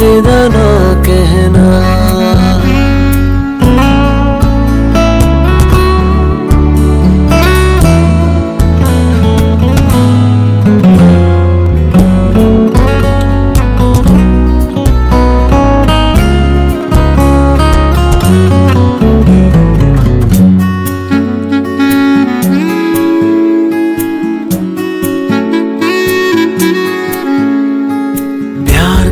ना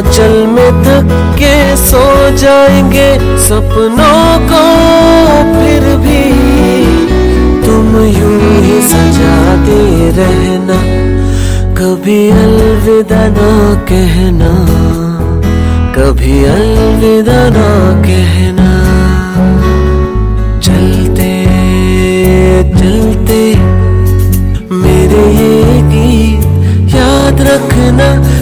आंचल में थक के सो जाएँगे सपनों को फिर भी। तुम यूँ ही सजाते रहना, कभी अलविदा ना कहना, कभी अलविदा ना कहना। चलते चलते, मेरे ये गीत याद रखना